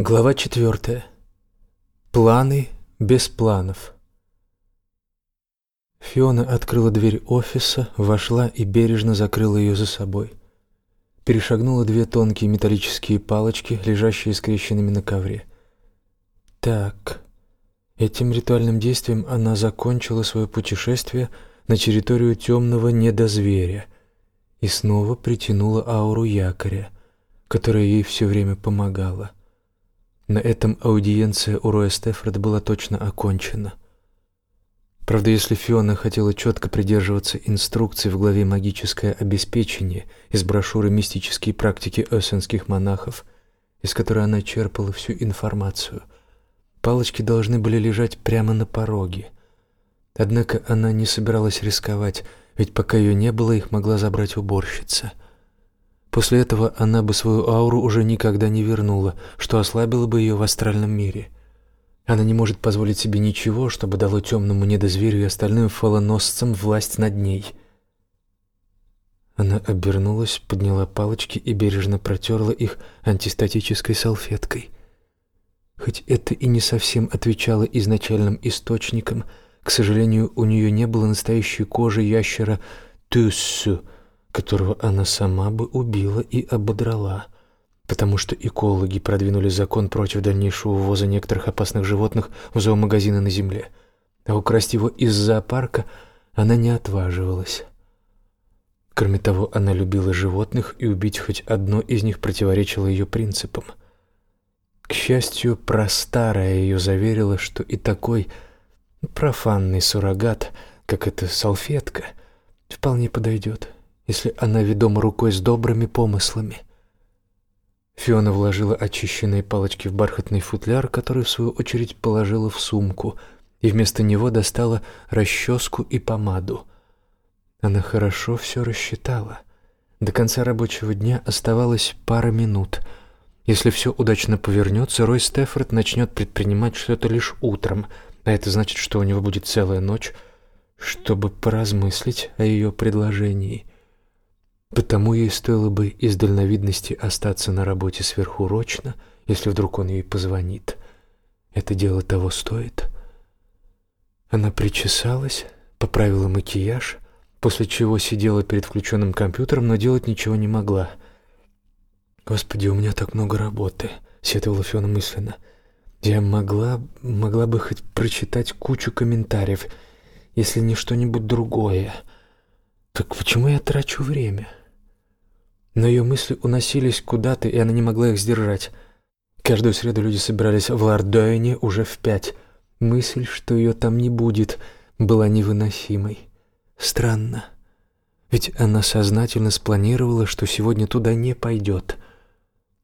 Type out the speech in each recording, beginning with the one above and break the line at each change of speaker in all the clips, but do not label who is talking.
Глава 4. Планы без планов. Фиона открыла дверь офиса, вошла и бережно закрыла ее за собой. Перешагнула две тонкие металлические палочки, лежащие скрещенными на ковре. Так, этим ритуальным действием она закончила свое путешествие на территорию темного недозверя и снова притянула ауру якоря, которая ей все время помогала. На этом аудиенция у Роя Стефорд была точно окончена. Правда, если Фиона хотела четко придерживаться инструкций в главе «Магическое обеспечение» из брошюры «Мистические практики эссенских монахов», из которой она черпала всю информацию, палочки должны были лежать прямо на пороге. Однако она не собиралась рисковать, ведь пока ее не было, их могла забрать уборщица — После этого она бы свою ауру уже никогда не вернула, что ослабило бы ее в астральном мире. Она не может позволить себе ничего, чтобы дало темному недозверю и остальным фалоносцам власть над ней. Она обернулась, подняла палочки и бережно протерла их антистатической салфеткой. Хоть это и не совсем отвечало изначальным источникам, к сожалению, у нее не было настоящей кожи ящера Тюссу — которого она сама бы убила и ободрала, потому что экологи продвинули закон против дальнейшего ввоза некоторых опасных животных в зоомагазины на земле, а украсть его из зоопарка она не отваживалась. Кроме того, она любила животных, и убить хоть одно из них противоречило ее принципам. К счастью, простарая ее заверила, что и такой профанный суррогат, как эта салфетка, вполне подойдет. — если она ведома рукой с добрыми помыслами. Фиона вложила очищенные палочки в бархатный футляр, который, в свою очередь, положила в сумку, и вместо него достала расческу и помаду. Она хорошо все рассчитала. До конца рабочего дня оставалось пара минут. Если все удачно повернется, Рой Стефорд начнет предпринимать что-то лишь утром, а это значит, что у него будет целая ночь, чтобы поразмыслить о ее предложении. Потому ей стоило бы из дальновидности остаться на работе сверхурочно, если вдруг он ей позвонит. Это дело того стоит. Она причесалась, поправила макияж, после чего сидела перед включенным компьютером, но делать ничего не могла. «Господи, у меня так много работы», — сетовала Фиона мысленно. «Я могла, могла бы хоть прочитать кучу комментариев, если не что-нибудь другое. Так почему я трачу время?» Но ее мысли уносились куда-то, и она не могла их сдержать. Каждую среду люди собирались в Лардойне уже в пять. Мысль, что ее там не будет, была невыносимой. Странно. Ведь она сознательно спланировала, что сегодня туда не пойдет.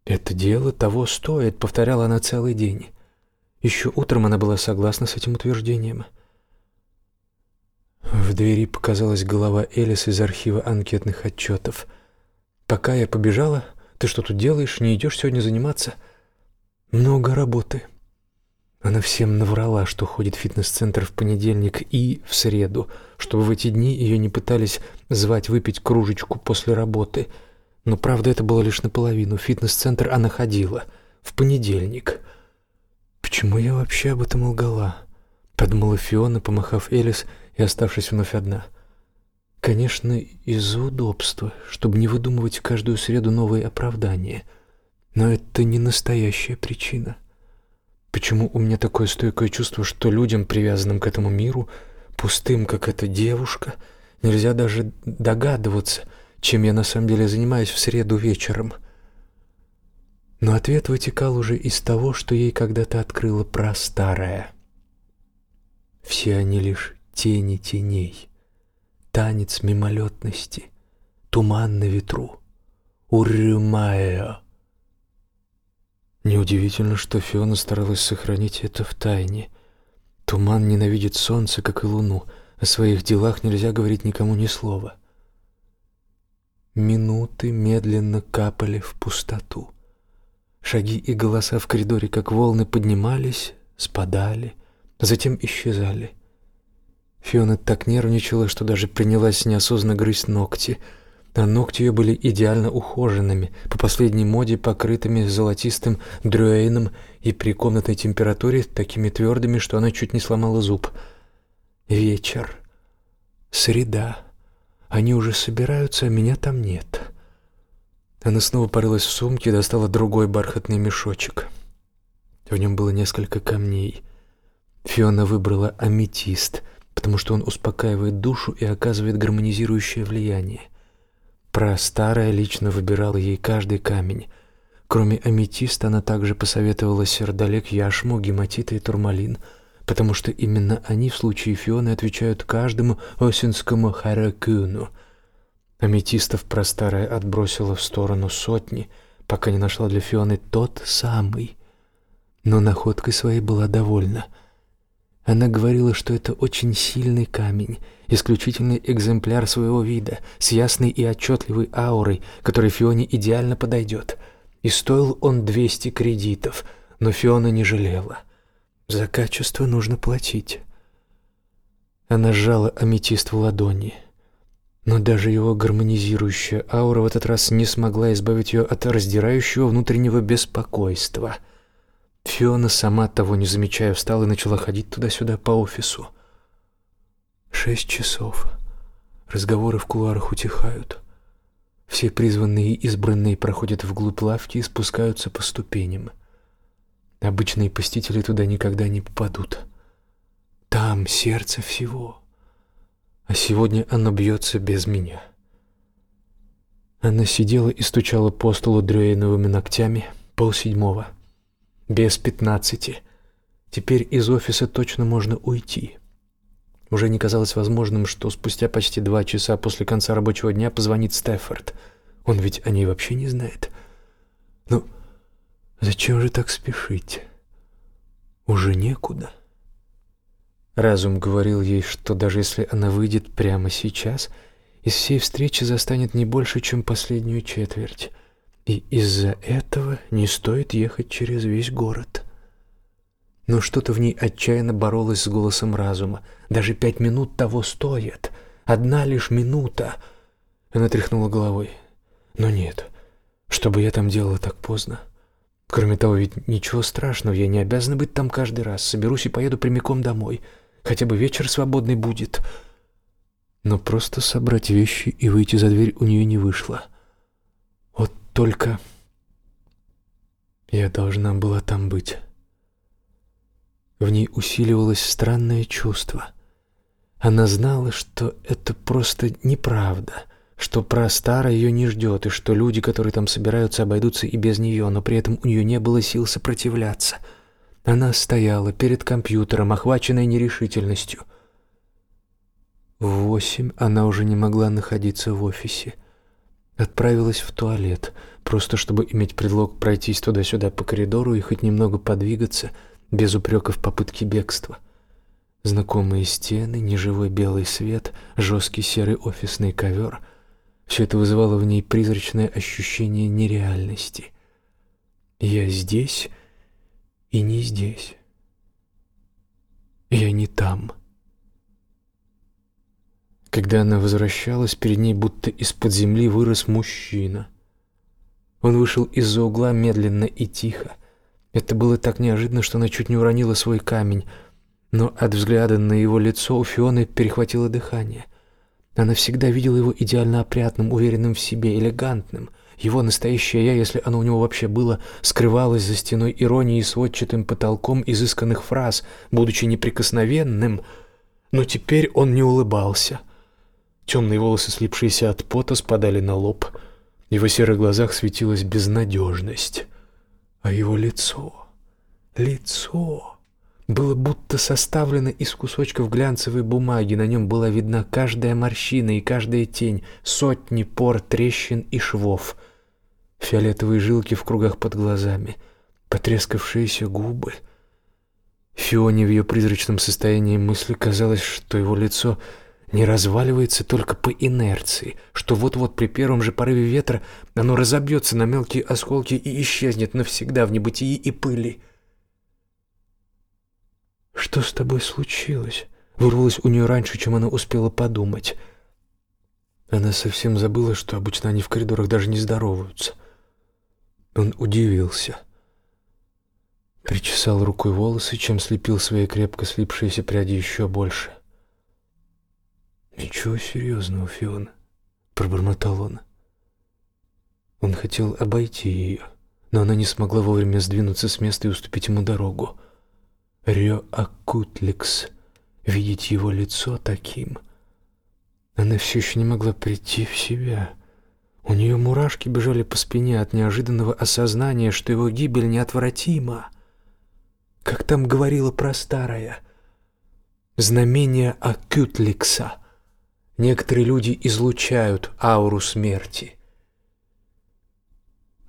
«Это дело того стоит», — повторяла она целый день. Еще утром она была согласна с этим утверждением. В двери показалась голова Элис из архива анкетных отчетов — Пока я побежала, ты что тут делаешь, не идешь сегодня заниматься? Много работы. Она всем наврала, что ходит в фитнес-центр в понедельник и в среду, чтобы в эти дни ее не пытались звать выпить кружечку после работы. Но правда это было лишь наполовину. Фитнес-центр она ходила. В понедельник. Почему я вообще об этом лгала? Подумала Фиона, помахав Элис и оставшись вновь одна. — Конечно, из-за удобства, чтобы не выдумывать каждую среду новые оправдания. Но это не настоящая причина. Почему у меня такое стойкое чувство, что людям, привязанным к этому миру, пустым, как эта девушка, нельзя даже догадываться, чем я на самом деле занимаюсь в среду вечером. Но ответ вытекал уже из того, что ей когда-то открыла старое. Все они лишь тени теней танец мимолетности, туман на ветру, урымая. Неудивительно, что Фиона старалась сохранить это в тайне. Туман ненавидит солнце, как и луну. О своих делах нельзя говорить никому ни слова. Минуты медленно капали в пустоту. Шаги и голоса в коридоре, как волны, поднимались, спадали, затем исчезали — Фиона так нервничала, что даже принялась неосознанно грызть ногти. А ногти ее были идеально ухоженными, по последней моде покрытыми золотистым дрюэйном и при комнатной температуре такими твердыми, что она чуть не сломала зуб. Вечер. Среда. Они уже собираются, а меня там нет. Она снова порылась в сумке и достала другой бархатный мешочек. В нем было несколько камней. Фиона выбрала аметист — потому что он успокаивает душу и оказывает гармонизирующее влияние. Про старое лично выбирала ей каждый камень. Кроме аметиста, она также посоветовала сердолек, яшму, гематит и турмалин, потому что именно они в случае фионы отвечают каждому осинскому харакуну. Аметистов про старое отбросила в сторону сотни, пока не нашла для фионы тот самый. Но находкой своей была довольна — она говорила, что это очень сильный камень, исключительный экземпляр своего вида, с ясной и отчетливой аурой, которой Фионе идеально подойдет. И стоил он 200 кредитов, но Фиона не жалела. За качество нужно платить. Она сжала аметист в ладони. Но даже его гармонизирующая аура в этот раз не смогла избавить ее от раздирающего внутреннего беспокойства — Фиона, сама того не замечая, встала и начала ходить туда-сюда по офису. Шесть часов. Разговоры в кулуарах утихают. Все призванные и избранные проходят вглубь лавки и спускаются по ступеням. Обычные посетители туда никогда не попадут. Там сердце всего. А сегодня оно бьется без меня. Она сидела и стучала по столу дрюэновыми ногтями полседьмого. седьмого без пятнадцати. Теперь из офиса точно можно уйти. Уже не казалось возможным, что спустя почти два часа после конца рабочего дня позвонит Стефорд. Он ведь о ней вообще не знает. Ну, зачем же так спешить? Уже некуда. Разум говорил ей, что даже если она выйдет прямо сейчас, из всей встречи застанет не больше, чем последнюю четверть. И из-за этого не стоит ехать через весь город. Но что-то в ней отчаянно боролось с голосом разума. Даже пять минут того стоит. Одна лишь минута. Она тряхнула головой. Но нет, Чтобы я там делала так поздно? Кроме того, ведь ничего страшного, я не обязана быть там каждый раз. Соберусь и поеду прямиком домой. Хотя бы вечер свободный будет. Но просто собрать вещи и выйти за дверь у нее не вышло. — только я должна была там быть. В ней усиливалось странное чувство. Она знала, что это просто неправда, что про Простара ее не ждет, и что люди, которые там собираются, обойдутся и без нее, но при этом у нее не было сил сопротивляться. Она стояла перед компьютером, охваченная нерешительностью. В восемь она уже не могла находиться в офисе — Отправилась в туалет, просто чтобы иметь предлог пройтись туда-сюда по коридору и хоть немного подвигаться, без упреков попытки бегства. Знакомые стены, неживой белый свет, жесткий серый офисный ковер — все это вызывало в ней призрачное ощущение нереальности. «Я здесь и не здесь». Когда она возвращалась, перед ней будто из-под земли вырос мужчина. Он вышел из-за угла медленно и тихо. Это было так неожиданно, что она чуть не уронила свой камень, но от взгляда на его лицо у Фионы перехватило дыхание. Она всегда видела его идеально опрятным, уверенным в себе, элегантным. Его настоящее «я», если оно у него вообще было, скрывалось за стеной иронии и сводчатым потолком изысканных фраз, будучи неприкосновенным, но теперь он не улыбался — Темные волосы, слипшиеся от пота, спадали на лоб. В его серых глазах светилась безнадежность. А его лицо... Лицо... Было будто составлено из кусочков глянцевой бумаги, на нем была видна каждая морщина и каждая тень, сотни пор, трещин и швов. Фиолетовые жилки в кругах под глазами, потрескавшиеся губы. Фионе в ее призрачном состоянии мысли казалось, что его лицо не разваливается только по инерции, что вот-вот при первом же порыве ветра оно разобьется на мелкие осколки и исчезнет навсегда в небытии и пыли. «Что с тобой случилось?» — вырвалось у нее раньше, чем она успела подумать. Она совсем забыла, что обычно они в коридорах даже не здороваются. Он удивился. Причесал рукой волосы, чем слепил свои крепко слипшиеся пряди еще больше. — Ничего серьезного, Фиона, пробормотал он. Он хотел обойти ее, но она не смогла вовремя сдвинуться с места и уступить ему дорогу. Рио Акутликс, видеть его лицо таким. Она все еще не могла прийти в себя. У нее мурашки бежали по спине от неожиданного осознания, что его гибель неотвратима. Как там говорила про старая знамение Акутликса — Некоторые люди излучают ауру смерти.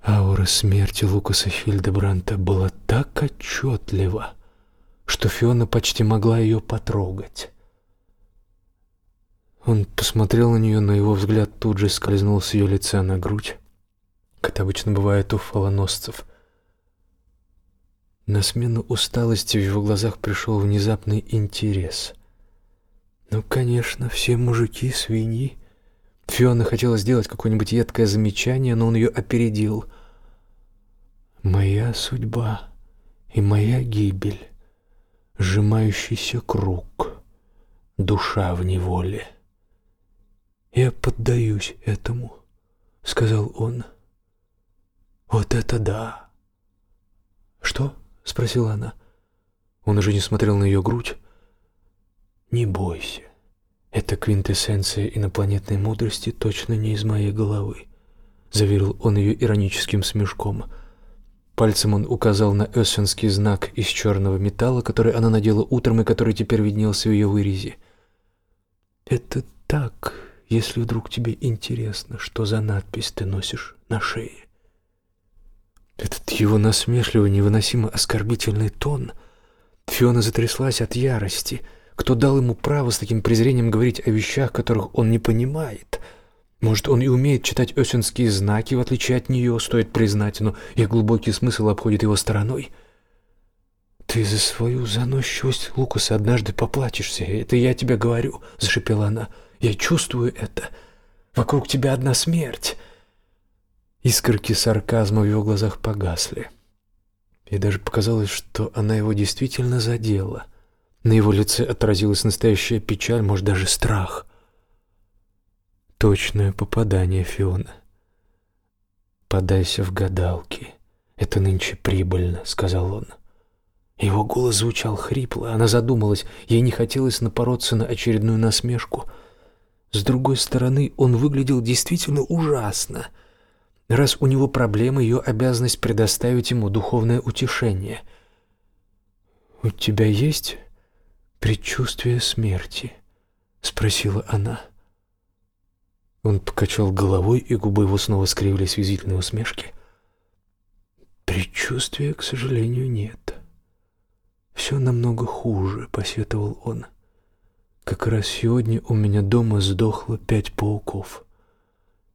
Аура смерти Лукаса Хильдебранта была так отчетлива, что Фиона почти могла ее потрогать. Он посмотрел на нее, но его взгляд тут же скользнул с ее лица на грудь, как это обычно бывает у фалоносцев. На смену усталости в его глазах пришел внезапный интерес — ну, конечно, все мужики свиньи. Фиона хотела сделать какое-нибудь едкое замечание, но он ее опередил. Моя судьба и моя гибель. Сжимающийся круг. Душа в неволе. Я поддаюсь этому, сказал он. Вот это да. Что? спросила она. Он уже не смотрел на ее грудь, не бойся. Это квинтэссенция инопланетной мудрости точно не из моей головы. Заверил он ее ироническим смешком. Пальцем он указал на эссенский знак из черного металла, который она надела утром и который теперь виднелся в ее вырезе. «Это так, если вдруг тебе интересно, что за надпись ты носишь на шее». Этот его насмешливый, невыносимо оскорбительный тон. Фиона затряслась от ярости — кто дал ему право с таким презрением говорить о вещах, которых он не понимает? Может, он и умеет читать осенские знаки, в отличие от нее, стоит признать, но их глубокий смысл обходит его стороной. «Ты за свою заносчивость, Лукаса, однажды поплатишься, это я тебе говорю», — зашипела она. «Я чувствую это. Вокруг тебя одна смерть». Искорки сарказма в его глазах погасли. Ей даже показалось, что она его действительно задела — на его лице отразилась настоящая печаль, может, даже страх. Точное попадание Фиона. «Подайся в гадалки. Это нынче прибыльно», — сказал он. Его голос звучал хрипло, она задумалась, ей не хотелось напороться на очередную насмешку. С другой стороны, он выглядел действительно ужасно. Раз у него проблемы, ее обязанность предоставить ему духовное утешение. «У тебя есть предчувствие смерти?» — спросила она. Он покачал головой, и губы его снова скривились визительные усмешки. «Предчувствия, к сожалению, нет. Все намного хуже», — посетовал он. «Как раз сегодня у меня дома сдохло пять пауков.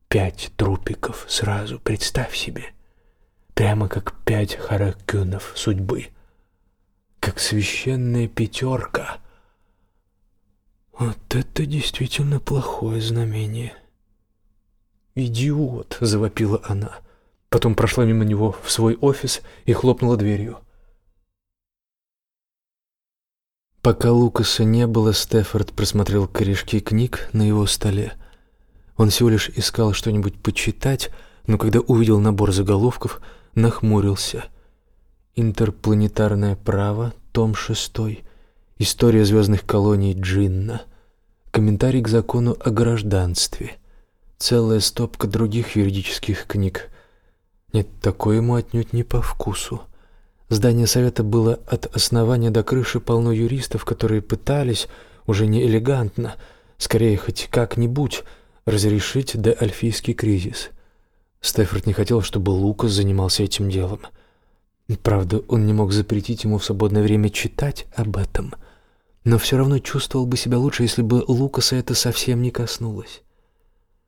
Пять трупиков сразу, представь себе. Прямо как пять харакюнов судьбы» как священная пятерка. Вот это действительно плохое знамение. «Идиот!» — завопила она. Потом прошла мимо него в свой офис и хлопнула дверью. Пока Лукаса не было, Стефорд просмотрел корешки книг на его столе. Он всего лишь искал что-нибудь почитать, но когда увидел набор заголовков, нахмурился. «Интерпланетарное право», том 6 «История звездных колоний Джинна», комментарий к закону о гражданстве, целая стопка других юридических книг. Нет, такое ему отнюдь не по вкусу. Здание совета было от основания до крыши полно юристов, которые пытались, уже не элегантно, скорее хоть как-нибудь, разрешить доальфийский кризис. Стефорд не хотел, чтобы лука занимался этим делом — Правда, он не мог запретить ему в свободное время читать об этом, но все равно чувствовал бы себя лучше, если бы Лукаса это совсем не коснулось.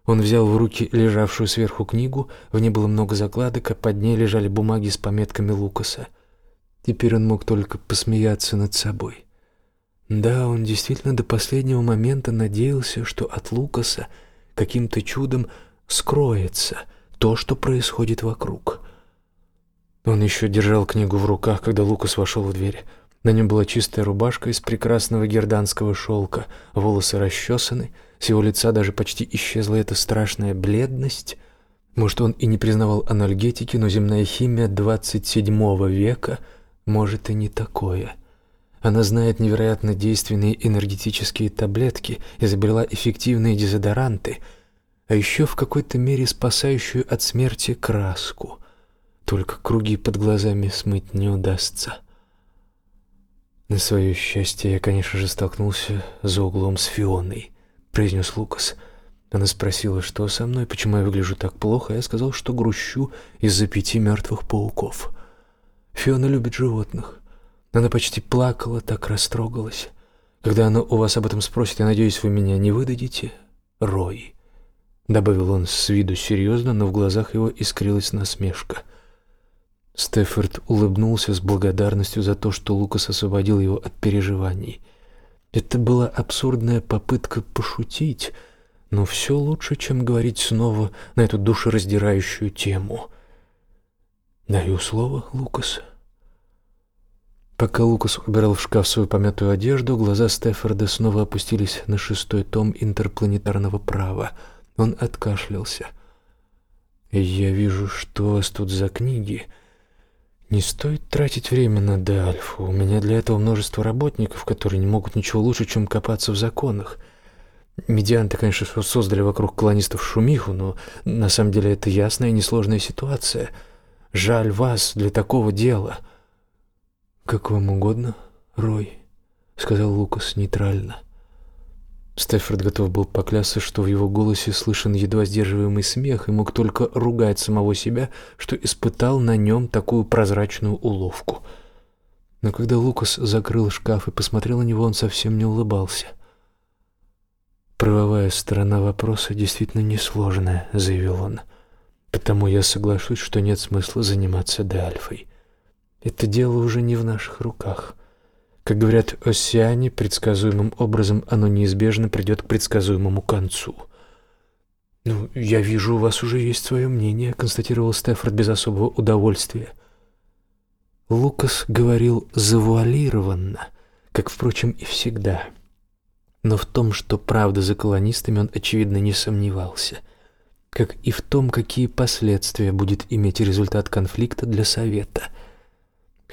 Он взял в руки лежавшую сверху книгу, в ней было много закладок, а под ней лежали бумаги с пометками Лукаса. Теперь он мог только посмеяться над собой. Да, он действительно до последнего момента надеялся, что от Лукаса каким-то чудом скроется то, что происходит вокруг — он еще держал книгу в руках, когда Лукас вошел в дверь. На нем была чистая рубашка из прекрасного герданского шелка, волосы расчесаны, с его лица даже почти исчезла эта страшная бледность. Может, он и не признавал анальгетики, но земная химия 27 века может и не такое. Она знает невероятно действенные энергетические таблетки, изобрела эффективные дезодоранты, а еще в какой-то мере спасающую от смерти краску — только круги под глазами смыть не удастся. На свое счастье я, конечно же, столкнулся за углом с Фионой, произнес Лукас. Она спросила, что со мной, почему я выгляжу так плохо, а я сказал, что грущу из-за пяти мертвых пауков. Фиона любит животных. Она почти плакала, так растрогалась. Когда она у вас об этом спросит, я надеюсь, вы меня не выдадите, Рой, добавил он с виду серьезно, но в глазах его искрилась насмешка. Стефорд улыбнулся с благодарностью за то, что Лукас освободил его от переживаний. Это была абсурдная попытка пошутить, но все лучше, чем говорить снова на эту душераздирающую тему. «Даю слово, Лукас». Пока Лукас убирал в шкаф свою помятую одежду, глаза Стефорда снова опустились на шестой том интерпланетарного права. Он откашлялся. «Я вижу, что у вас тут за книги», не стоит тратить время на Дальфу. У меня для этого множество работников, которые не могут ничего лучше, чем копаться в законах. Медианты, конечно, создали вокруг колонистов шумиху, но на самом деле это ясная и несложная ситуация. Жаль вас для такого дела. Как вам угодно, Рой, сказал Лукас нейтрально. Стефорд готов был поклясться, что в его голосе слышен едва сдерживаемый смех, и мог только ругать самого себя, что испытал на нем такую прозрачную уловку. Но когда Лукас закрыл шкаф и посмотрел на него, он совсем не улыбался. «Правовая сторона вопроса действительно несложная», — заявил он. «Потому я соглашусь, что нет смысла заниматься Дальфой. Это дело уже не в наших руках». Как говорят осяне, предсказуемым образом оно неизбежно придет к предсказуемому концу. «Ну, я вижу, у вас уже есть свое мнение», — констатировал Стефорд без особого удовольствия. Лукас говорил завуалированно, как, впрочем, и всегда. Но в том, что правда за колонистами, он, очевидно, не сомневался, как и в том, какие последствия будет иметь результат конфликта для Совета —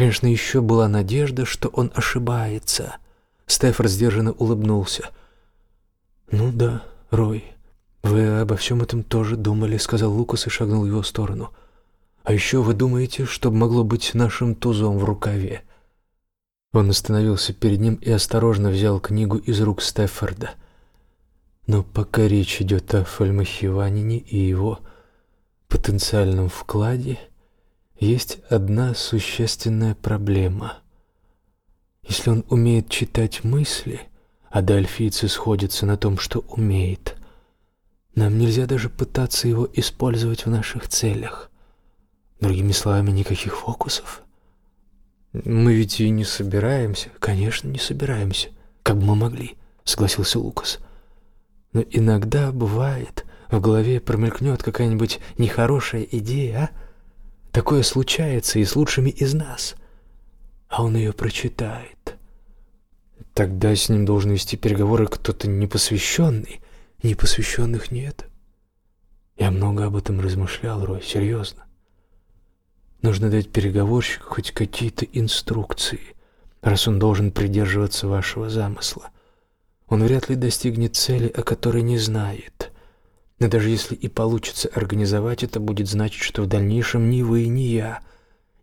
Конечно, еще была надежда, что он ошибается. Стефор сдержанно улыбнулся. «Ну да, Рой, вы обо всем этом тоже думали», — сказал Лукас и шагнул в его сторону. «А еще вы думаете, что могло быть нашим тузом в рукаве?» Он остановился перед ним и осторожно взял книгу из рук Стефорда. Но пока речь идет о Фальмахиванине и его потенциальном вкладе, есть одна существенная проблема. Если он умеет читать мысли, а дельфийцы сходятся на том, что умеет, нам нельзя даже пытаться его использовать в наших целях. Другими словами, никаких фокусов. Мы ведь и не собираемся. Конечно, не собираемся. Как бы мы могли, согласился Лукас. Но иногда бывает, в голове промелькнет какая-нибудь нехорошая идея, а? Такое случается и с лучшими из нас. А он ее прочитает. Тогда с ним должен вести переговоры кто-то непосвященный. Непосвященных нет. Я много об этом размышлял, Рой, серьезно. Нужно дать переговорщику хоть какие-то инструкции, раз он должен придерживаться вашего замысла. Он вряд ли достигнет цели, о которой не знает. Но даже если и получится организовать, это будет значить, что в дальнейшем ни вы, ни я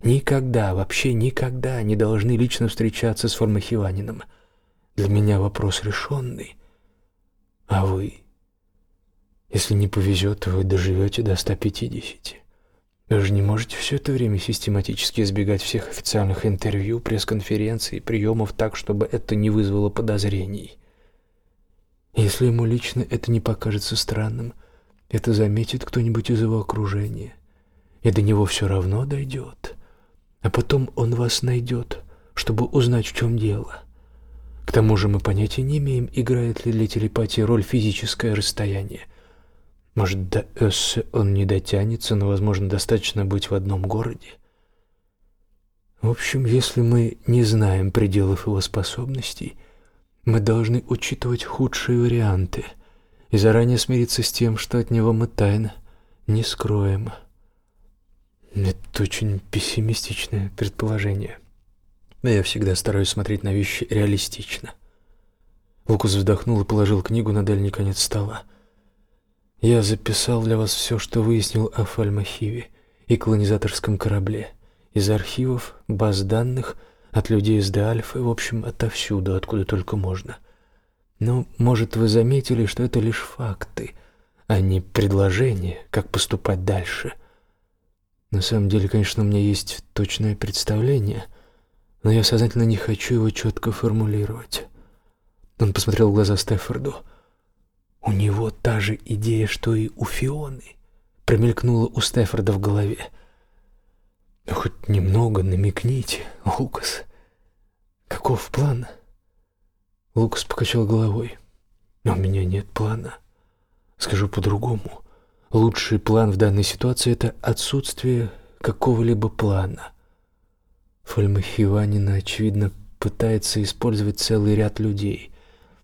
никогда, вообще никогда не должны лично встречаться с Формахиванином. Для меня вопрос решенный. А вы? Если не повезет, вы доживете до 150. Вы же не можете все это время систематически избегать всех официальных интервью, пресс-конференций, приемов так, чтобы это не вызвало подозрений. Если ему лично это не покажется странным – это заметит кто-нибудь из его окружения, и до него все равно дойдет. А потом он вас найдет, чтобы узнать, в чем дело. К тому же мы понятия не имеем, играет ли для телепатии роль физическое расстояние. Может, до Эссе он не дотянется, но, возможно, достаточно быть в одном городе. В общем, если мы не знаем пределов его способностей, мы должны учитывать худшие варианты — и заранее смириться с тем, что от него мы тайно не скроем. Это очень пессимистичное предположение. Но я всегда стараюсь смотреть на вещи реалистично. Лукас вздохнул и положил книгу на дальний конец стола. Я записал для вас все, что выяснил о Фальмахиве и колонизаторском корабле. Из архивов, баз данных, от людей из Де-Альфы, в общем, отовсюду, откуда только можно — но, может, вы заметили, что это лишь факты, а не предложения, как поступать дальше. На самом деле, конечно, у меня есть точное представление, но я сознательно не хочу его четко формулировать. Он посмотрел в глаза Стефорду. У него та же идея, что и у Фионы, промелькнула у Стефорда в голове. Ну, хоть немного намекните, Лукас. Каков план? — Лукас покачал головой. «Но у меня нет плана. Скажу по-другому. Лучший план в данной ситуации — это отсутствие какого-либо плана. Фальмахиванина, очевидно, пытается использовать целый ряд людей.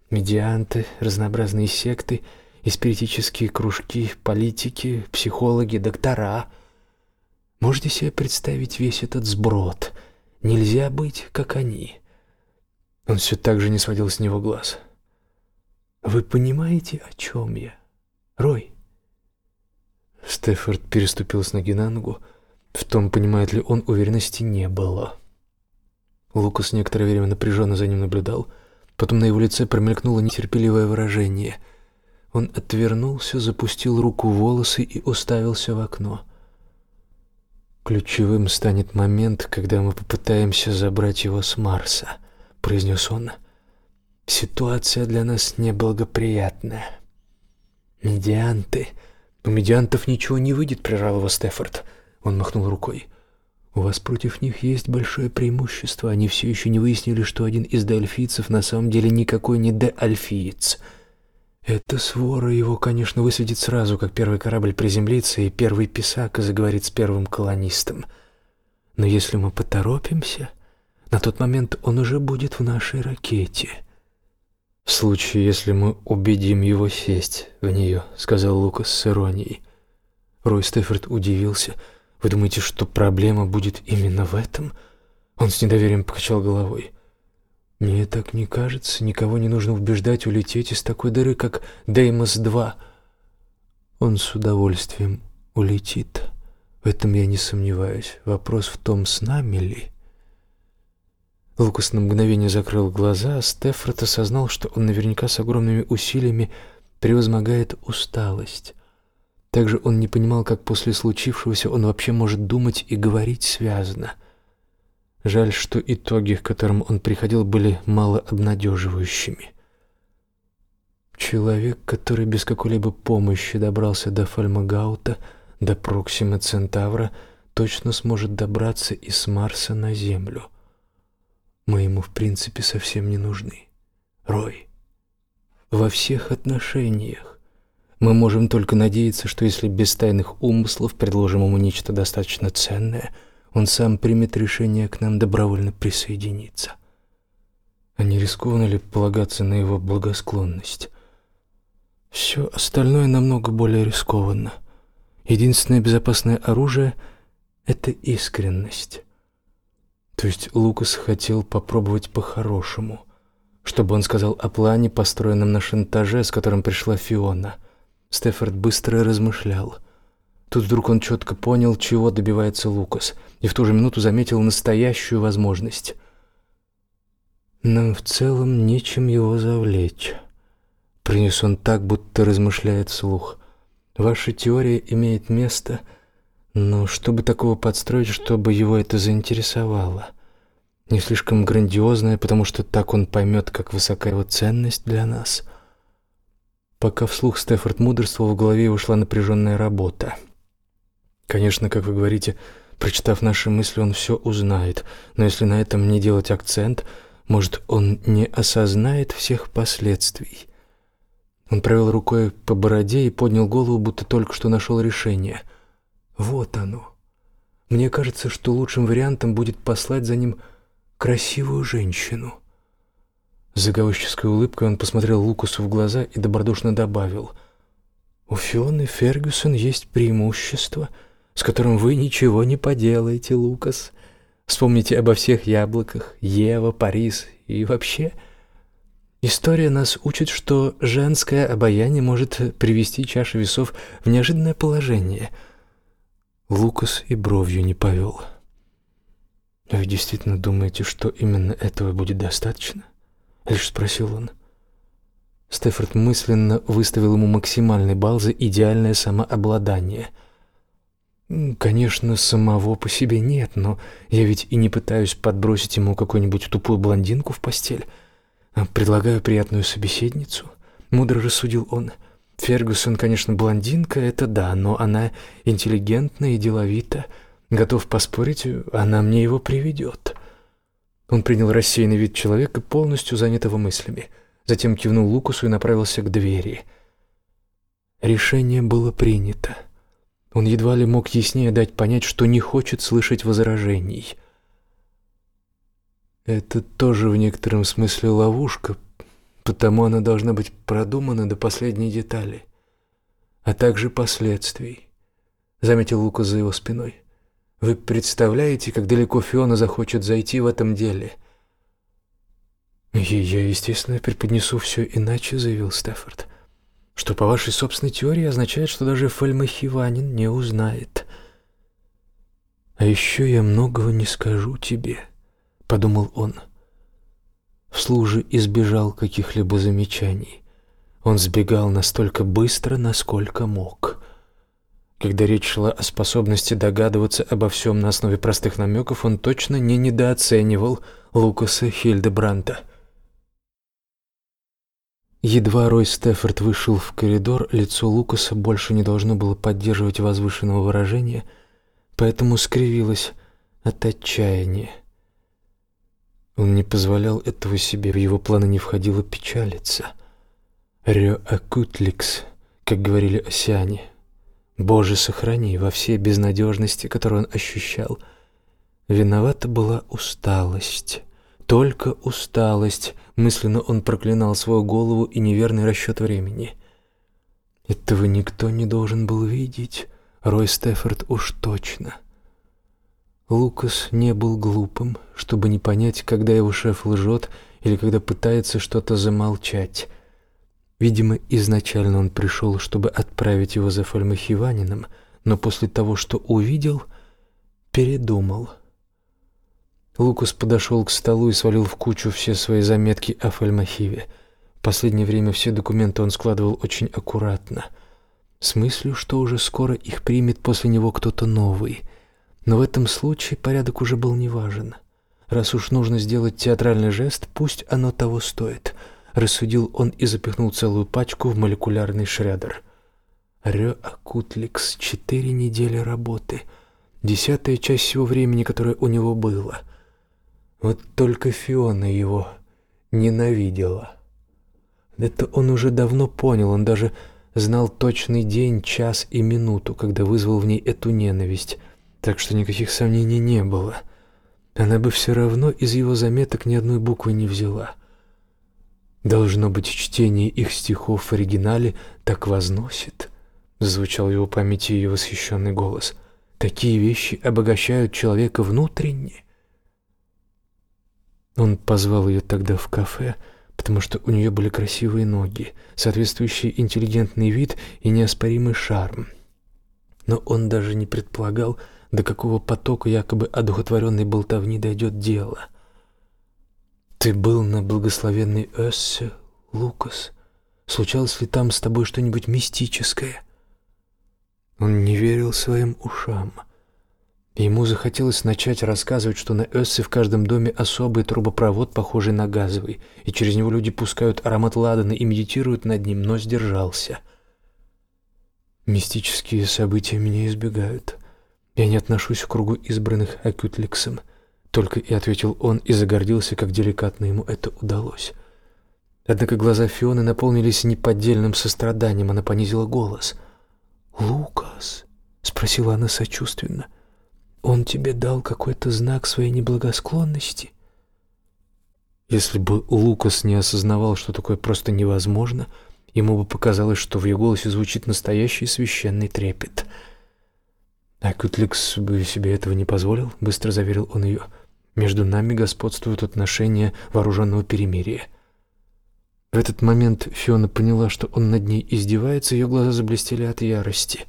Медианты, разнообразные секты — эспиритические кружки, политики, психологи, доктора. Можете себе представить весь этот сброд? Нельзя быть, как они. Он все так же не сводил с него глаз. «Вы понимаете, о чем я, Рой?» Стефорд переступил с ноги на ногу. В том, понимает ли он, уверенности не было. Лукас некоторое время напряженно за ним наблюдал. Потом на его лице промелькнуло нетерпеливое выражение. Он отвернулся, запустил руку в волосы и уставился в окно. Ключевым станет момент, когда мы попытаемся забрать его с Марса произнес он. Ситуация для нас неблагоприятная. Медианты. У медиантов ничего не выйдет, прервал его Стефорд. Он махнул рукой. У вас против них есть большое преимущество. Они все еще не выяснили, что один из дельфийцев на самом деле никакой не деальфиец. Это свора его, конечно, высадит сразу, как первый корабль приземлится и первый писак заговорит с первым колонистом. Но если мы поторопимся, на тот момент он уже будет в нашей ракете. «В случае, если мы убедим его сесть в нее», — сказал Лукас с иронией. Рой Стефорд удивился. «Вы думаете, что проблема будет именно в этом?» Он с недоверием покачал головой. «Мне так не кажется. Никого не нужно убеждать улететь из такой дыры, как Деймос-2. Он с удовольствием улетит. В этом я не сомневаюсь. Вопрос в том, с нами ли?» Лукас на мгновение закрыл глаза, а Стефорд осознал, что он наверняка с огромными усилиями превозмогает усталость. Также он не понимал, как после случившегося он вообще может думать и говорить связно. Жаль, что итоги, к которым он приходил, были мало обнадеживающими. Человек, который без какой-либо помощи добрался до Фальмагаута, до Проксима Центавра, точно сможет добраться и с Марса на Землю — мы ему в принципе совсем не нужны. Рой, во всех отношениях мы можем только надеяться, что если без тайных умыслов предложим ему нечто достаточно ценное, он сам примет решение к нам добровольно присоединиться. А не рискованно ли полагаться на его благосклонность? Все остальное намного более рискованно. Единственное безопасное оружие — это искренность. То есть Лукас хотел попробовать по-хорошему, чтобы он сказал о плане, построенном на шантаже, с которым пришла Фиона. Стефорд быстро размышлял. Тут вдруг он четко понял, чего добивается Лукас, и в ту же минуту заметил настоящую возможность. «Нам в целом нечем его завлечь», — принес он так, будто размышляет вслух. «Ваша теория имеет место», — но чтобы такого подстроить, чтобы его это заинтересовало? Не слишком грандиозное, потому что так он поймет, как высока его ценность для нас. Пока вслух Стефорд мудрствовал, в голове ушла напряженная работа. Конечно, как вы говорите, прочитав наши мысли, он все узнает, но если на этом не делать акцент, может, он не осознает всех последствий. Он провел рукой по бороде и поднял голову, будто только что нашел решение — вот оно. Мне кажется, что лучшим вариантом будет послать за ним красивую женщину. С заговорческой улыбкой он посмотрел Лукусу в глаза и добродушно добавил. «У Фионы Фергюсон есть преимущество, с которым вы ничего не поделаете, Лукас. Вспомните обо всех яблоках, Ева, Парис и вообще...» История нас учит, что женское обаяние может привести чашу весов в неожиданное положение – Лукас и бровью не повел. «А Вы действительно думаете, что именно этого будет достаточно?» — лишь спросил он. Стефорд мысленно выставил ему максимальный балл за идеальное самообладание. «Конечно, самого по себе нет, но я ведь и не пытаюсь подбросить ему какую-нибудь тупую блондинку в постель. Предлагаю приятную собеседницу», — мудро рассудил он. «Он...» Фергусон, конечно, блондинка, это да, но она интеллигентна и деловита. Готов поспорить, она мне его приведет. Он принял рассеянный вид человека, полностью занятого мыслями. Затем кивнул Лукусу и направился к двери. Решение было принято. Он едва ли мог яснее дать понять, что не хочет слышать возражений. «Это тоже в некотором смысле ловушка», потому она должна быть продумана до последней детали, а также последствий», — заметил Лукас за его спиной. «Вы представляете, как далеко Фиона захочет зайти в этом деле?» «Я, естественно, преподнесу все иначе», — заявил Стефорд. «Что, по вашей собственной теории, означает, что даже Фальмахиванин не узнает». «А еще я многого не скажу тебе», — подумал «Он». Служи избежал каких-либо замечаний. Он сбегал настолько быстро, насколько мог. Когда речь шла о способности догадываться обо всем на основе простых намеков, он точно не недооценивал Лукаса Хильдебранта. Едва Рой Стефорд вышел в коридор, лицо Лукаса больше не должно было поддерживать возвышенного выражения, поэтому скривилось от отчаяния. Он не позволял этого себе, в его планы не входило печалиться. Рё Акутликс, как говорили осяне, «Боже, сохрани!» во всей безнадежности, которую он ощущал. Виновата была усталость. Только усталость. Мысленно он проклинал свою голову и неверный расчет времени. Этого никто не должен был видеть. Рой Стефорд уж точно. Лукас не был глупым, чтобы не понять, когда его шеф лжет или когда пытается что-то замолчать. Видимо, изначально он пришел, чтобы отправить его за Фальмахиванином, но после того, что увидел, передумал. Лукас подошел к столу и свалил в кучу все свои заметки о Фальмахиве. В последнее время все документы он складывал очень аккуратно, с мыслью, что уже скоро их примет после него кто-то новый — но в этом случае порядок уже был неважен. Раз уж нужно сделать театральный жест, пусть оно того стоит, рассудил он и запихнул целую пачку в молекулярный шредер. Рё Акутликс, четыре недели работы, десятая часть всего времени, которое у него было. Вот только Фиона его ненавидела. Это он уже давно понял, он даже знал точный день, час и минуту, когда вызвал в ней эту ненависть так что никаких сомнений не было. Она бы все равно из его заметок ни одной буквы не взяла. «Должно быть, чтение их стихов в оригинале так возносит», — звучал его памяти ее восхищенный голос. «Такие вещи обогащают человека внутренне». Он позвал ее тогда в кафе, потому что у нее были красивые ноги, соответствующий интеллигентный вид и неоспоримый шарм. Но он даже не предполагал, что до какого потока якобы одухотворенной болтовни дойдет дело. Ты был на благословенной Эссе, Лукас. Случалось ли там с тобой что-нибудь мистическое? Он не верил своим ушам. Ему захотелось начать рассказывать, что на Эссе в каждом доме особый трубопровод, похожий на газовый, и через него люди пускают аромат ладана и медитируют над ним, но сдержался. Мистические события меня избегают. Я не отношусь к кругу избранных Акютликсом. Только и ответил он и загордился, как деликатно ему это удалось. Однако глаза Фионы наполнились неподдельным состраданием, она понизила голос. «Лукас?» — спросила она сочувственно. «Он тебе дал какой-то знак своей неблагосклонности?» Если бы Лукас не осознавал, что такое просто невозможно, ему бы показалось, что в ее голосе звучит настоящий священный трепет — а Кютликс бы себе этого не позволил, быстро заверил он ее. Между нами господствуют отношения вооруженного перемирия. В этот момент Фиона поняла, что он над ней издевается, ее глаза заблестели от ярости.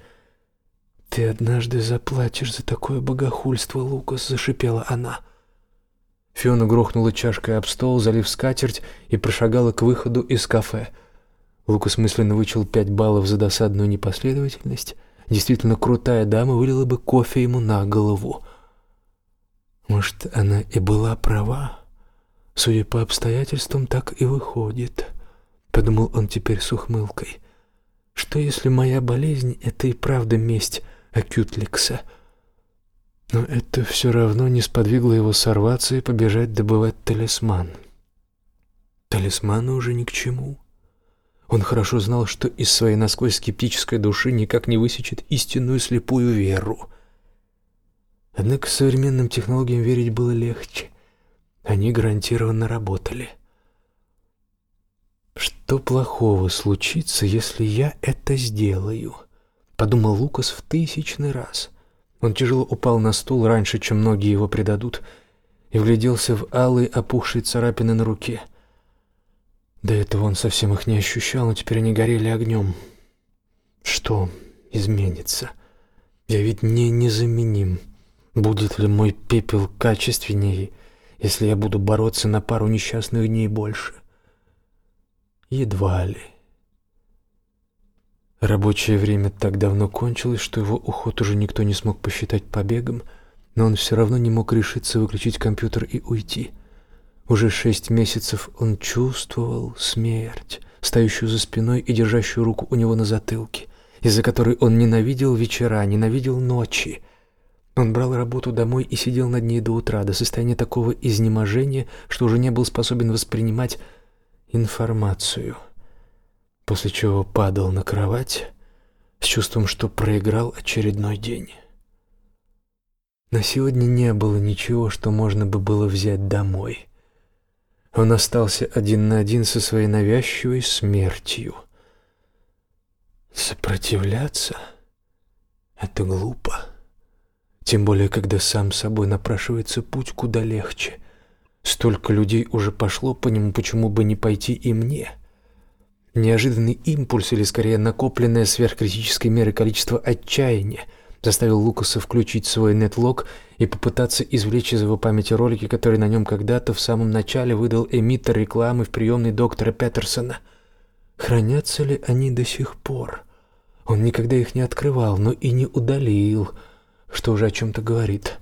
«Ты однажды заплатишь за такое богохульство, Лукас!» — зашипела она. Фиона грохнула чашкой об стол, залив скатерть, и прошагала к выходу из кафе. Лукас мысленно вычел пять баллов за досадную непоследовательность, Действительно крутая дама вылила бы кофе ему на голову. Может, она и была права? Судя по обстоятельствам, так и выходит. Подумал он теперь с ухмылкой. Что если моя болезнь — это и правда месть Акютлекса? Но это все равно не сподвигло его сорваться и побежать добывать талисман. Талисманы уже ни к чему. Он хорошо знал, что из своей насквозь скептической души никак не высечет истинную слепую веру. Однако современным технологиям верить было легче. Они гарантированно работали. «Что плохого случится, если я это сделаю?» — подумал Лукас в тысячный раз. Он тяжело упал на стул раньше, чем многие его предадут, и вгляделся в алые опухшие царапины на руке — до этого он совсем их не ощущал, но теперь они горели огнем. Что изменится? Я ведь не незаменим. Будет ли мой пепел качественнее, если я буду бороться на пару несчастных дней больше? Едва ли. Рабочее время так давно кончилось, что его уход уже никто не смог посчитать побегом, но он все равно не мог решиться выключить компьютер и уйти — уже шесть месяцев он чувствовал смерть, стоящую за спиной и держащую руку у него на затылке, из-за которой он ненавидел вечера, ненавидел ночи. Он брал работу домой и сидел над ней до утра, до состояния такого изнеможения, что уже не был способен воспринимать информацию. После чего падал на кровать с чувством, что проиграл очередной день. На сегодня не было ничего, что можно бы было взять домой — он остался один на один со своей навязчивой смертью. Сопротивляться — это глупо. Тем более, когда сам собой напрашивается путь куда легче. Столько людей уже пошло по нему, почему бы не пойти и мне? Неожиданный импульс или, скорее, накопленное сверхкритической меры количество отчаяния — заставил Лукаса включить свой нетлог и попытаться извлечь из его памяти ролики, которые на нем когда-то в самом начале выдал эмиттер рекламы в приемной доктора Петерсона. Хранятся ли они до сих пор? Он никогда их не открывал, но и не удалил, что уже о чем-то говорит.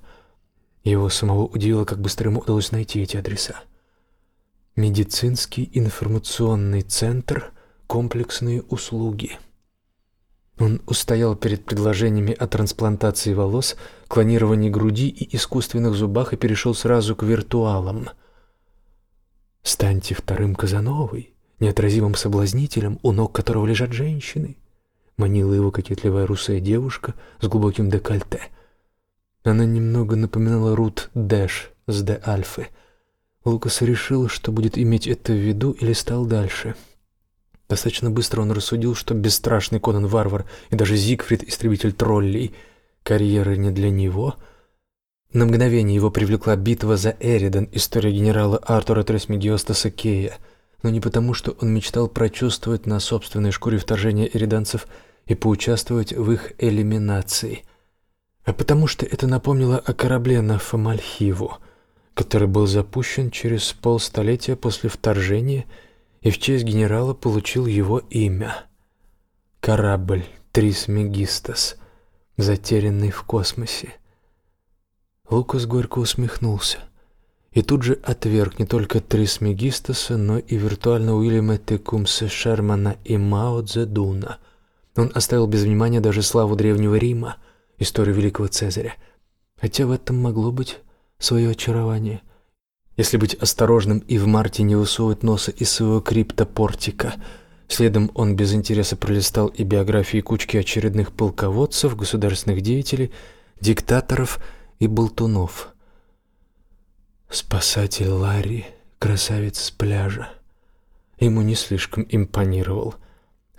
Его самого удивило, как быстро ему удалось найти эти адреса. Медицинский информационный центр «Комплексные услуги». Он устоял перед предложениями о трансплантации волос, клонировании груди и искусственных зубах и перешел сразу к виртуалам. «Станьте вторым Казановой, неотразимым соблазнителем, у ног которого лежат женщины», — манила его кокетливая русая девушка с глубоким декольте. Она немного напоминала Рут Дэш с Д-Альфы. Лукас решил, что будет иметь это в виду или стал дальше — Достаточно быстро он рассудил, что бесстрашный Конан Варвар и даже Зигфрид, истребитель троллей, карьеры не для него. На мгновение его привлекла битва за Эриден, история генерала Артура Тресмегиостаса Кея, но не потому, что он мечтал прочувствовать на собственной шкуре вторжение эриданцев и поучаствовать в их элиминации, а потому что это напомнило о корабле на Фомальхиву, который был запущен через полстолетия после вторжения и в честь генерала получил его имя. Корабль Трисмегистос, затерянный в космосе. Лукас горько усмехнулся и тут же отверг не только Трисмегистоса, но и виртуально Уильяма Текумса Шермана и Мао Цзэдуна. Он оставил без внимания даже славу Древнего Рима, историю Великого Цезаря. Хотя в этом могло быть свое очарование – если быть осторожным, и в марте не высовывать носа из своего криптопортика. Следом он без интереса пролистал и биографии кучки очередных полководцев, государственных деятелей, диктаторов и болтунов. Спасатель Ларри, красавец с пляжа. Ему не слишком импонировал.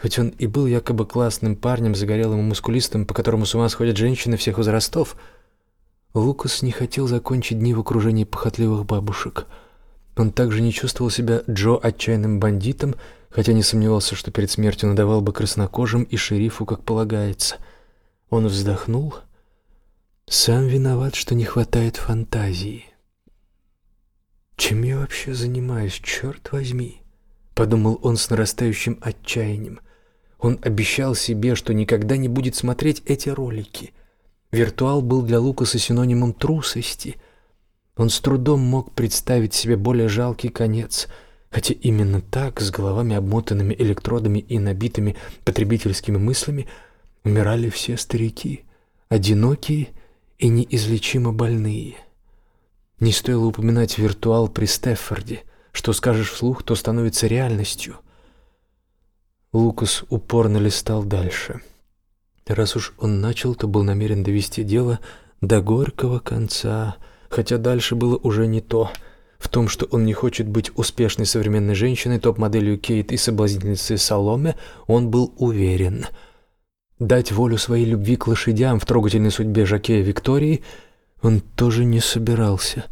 Хоть он и был якобы классным парнем, загорелым и мускулистым, по которому с ума сходят женщины всех возрастов — Лукас не хотел закончить дни в окружении похотливых бабушек. Он также не чувствовал себя Джо отчаянным бандитом, хотя не сомневался, что перед смертью надавал бы краснокожим и шерифу, как полагается. Он вздохнул. «Сам виноват, что не хватает фантазии». «Чем я вообще занимаюсь, черт возьми?» — подумал он с нарастающим отчаянием. Он обещал себе, что никогда не будет смотреть эти ролики — Виртуал был для Лукаса синонимом трусости. Он с трудом мог представить себе более жалкий конец, хотя именно так, с головами обмотанными электродами и набитыми потребительскими мыслями, умирали все старики, одинокие и неизлечимо больные. Не стоило упоминать виртуал при Стеффорде, Что скажешь вслух, то становится реальностью. Лукас упорно листал дальше. — Раз уж он начал, то был намерен довести дело до горького конца, хотя дальше было уже не то. В том, что он не хочет быть успешной современной женщиной, топ-моделью Кейт и соблазнительницей Соломе, он был уверен. Дать волю своей любви к лошадям в трогательной судьбе Жакея Виктории он тоже не собирался.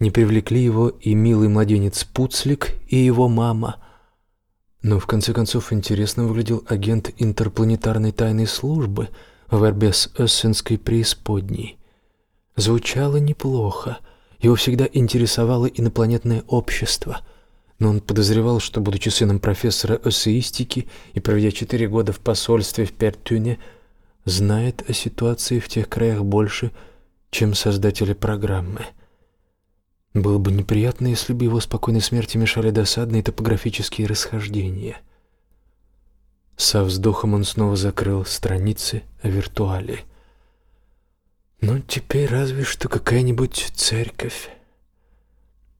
Не привлекли его и милый младенец Пуцлик, и его мама — но в конце концов интересно выглядел агент интерпланетарной тайной службы в борьбе с эссенской преисподней. Звучало неплохо, его всегда интересовало инопланетное общество – но он подозревал, что, будучи сыном профессора эссеистики и проведя четыре года в посольстве в Пертюне, знает о ситуации в тех краях больше, чем создатели программы. Было бы неприятно, если бы его спокойной смерти мешали досадные топографические расхождения. Со вздохом он снова закрыл страницы о виртуале. Но теперь разве что какая-нибудь церковь.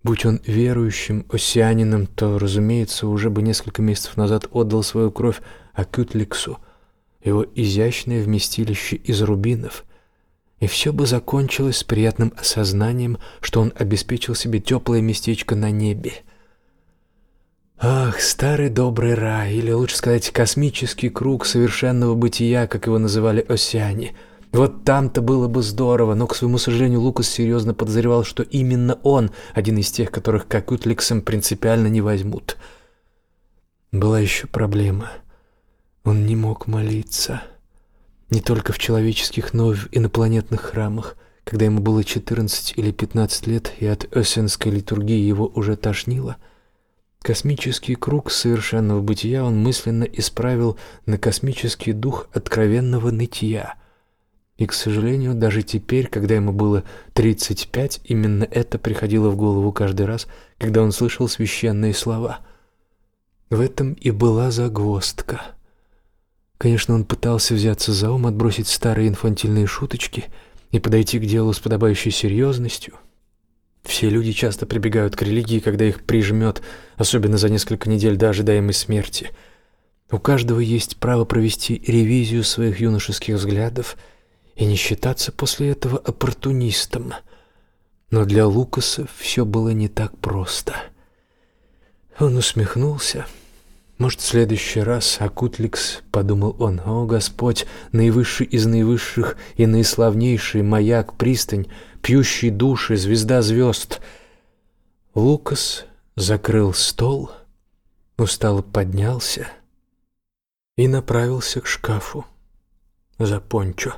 Будь он верующим осянином, то, разумеется, уже бы несколько месяцев назад отдал свою кровь Акютликсу, его изящное вместилище из рубинов — и все бы закончилось с приятным осознанием, что он обеспечил себе теплое местечко на небе. Ах, старый добрый рай, или лучше сказать, космический круг совершенного бытия, как его называли осяне. Вот там-то было бы здорово, но, к своему сожалению, Лукас серьезно подозревал, что именно он один из тех, которых как Утликсом принципиально не возьмут. Была еще проблема. Он не мог молиться. — не только в человеческих, но и в инопланетных храмах. Когда ему было 14 или 15 лет, и от эссенской литургии его уже тошнило. Космический круг совершенного бытия он мысленно исправил на космический дух откровенного нытья. И, к сожалению, даже теперь, когда ему было 35, именно это приходило в голову каждый раз, когда он слышал священные слова. В этом и была загвоздка. Конечно, он пытался взяться за ум, отбросить старые инфантильные шуточки и подойти к делу с подобающей серьезностью. Все люди часто прибегают к религии, когда их прижмет, особенно за несколько недель до ожидаемой смерти. У каждого есть право провести ревизию своих юношеских взглядов и не считаться после этого оппортунистом. Но для Лукаса все было не так просто. Он усмехнулся. — может, в следующий раз Акутликс, — подумал он, — о, Господь, наивысший из наивысших и наиславнейший маяк, пристань, пьющий души, звезда звезд. Лукас закрыл стол, устало поднялся и направился к шкафу за пончо.